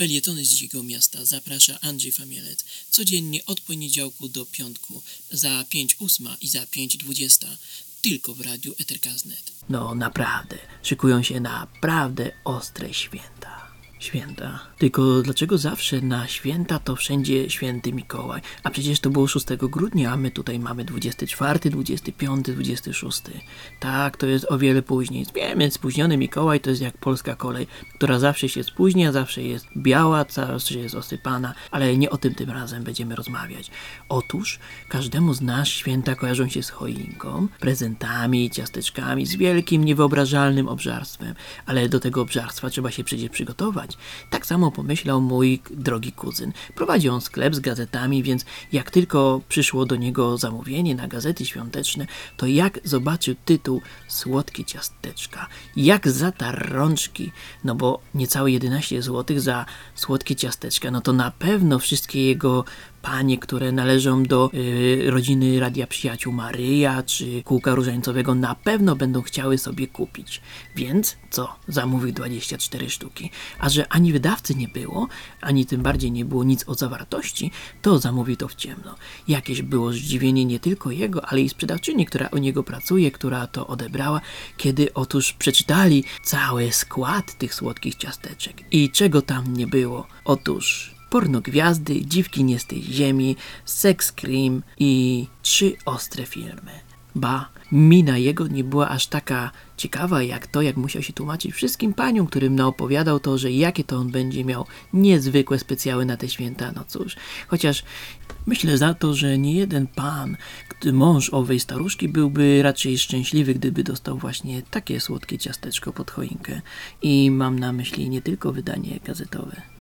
Felietony z Dzikiego Miasta zaprasza Andrzej Famielec codziennie od poniedziałku do piątku za 5.08 i za 5.20 tylko w radiu Eterkaznet. No naprawdę, szykują się naprawdę ostre święta. Święta. Tylko dlaczego zawsze na święta to wszędzie święty Mikołaj? A przecież to było 6 grudnia, a my tutaj mamy 24, 25, 26. Tak, to jest o wiele później. Wiemy, spóźniony Mikołaj to jest jak polska kolej, która zawsze się spóźnia, zawsze jest biała, zawsze jest osypana, ale nie o tym tym razem będziemy rozmawiać. Otóż każdemu z nas święta kojarzą się z choinką, prezentami, ciasteczkami, z wielkim, niewyobrażalnym obżarstwem, ale do tego obżarstwa trzeba się przecież przygotować. Tak samo pomyślał mój drogi kuzyn. Prowadzi on sklep z gazetami, więc jak tylko przyszło do niego zamówienie na gazety świąteczne, to jak zobaczył tytuł Słodkie ciasteczka, jak zatarł rączki, no bo niecałe 11 zł za słodkie ciasteczka, no to na pewno wszystkie jego panie, które należą do y, rodziny Radia Przyjaciół Maryja czy Kółka Różańcowego na pewno będą chciały sobie kupić. Więc co? Zamówił 24 sztuki. A że ani wydawcy nie było, ani tym bardziej nie było nic o zawartości, to zamówił to w ciemno. Jakieś było zdziwienie nie tylko jego, ale i sprzedawczyni, która u niego pracuje, która to odebrała, kiedy otóż przeczytali cały skład tych słodkich ciasteczek. I czego tam nie było? Otóż pornogwiazdy, dziwki nie z tej ziemi, sex cream i trzy ostre filmy. Ba, mina jego nie była aż taka ciekawa jak to, jak musiał się tłumaczyć wszystkim paniom, którym naopowiadał to, że jakie to on będzie miał niezwykłe specjały na te święta. No cóż, chociaż myślę za to, że nie jeden pan, gdy mąż owej staruszki byłby raczej szczęśliwy, gdyby dostał właśnie takie słodkie ciasteczko pod choinkę. I mam na myśli nie tylko wydanie gazetowe.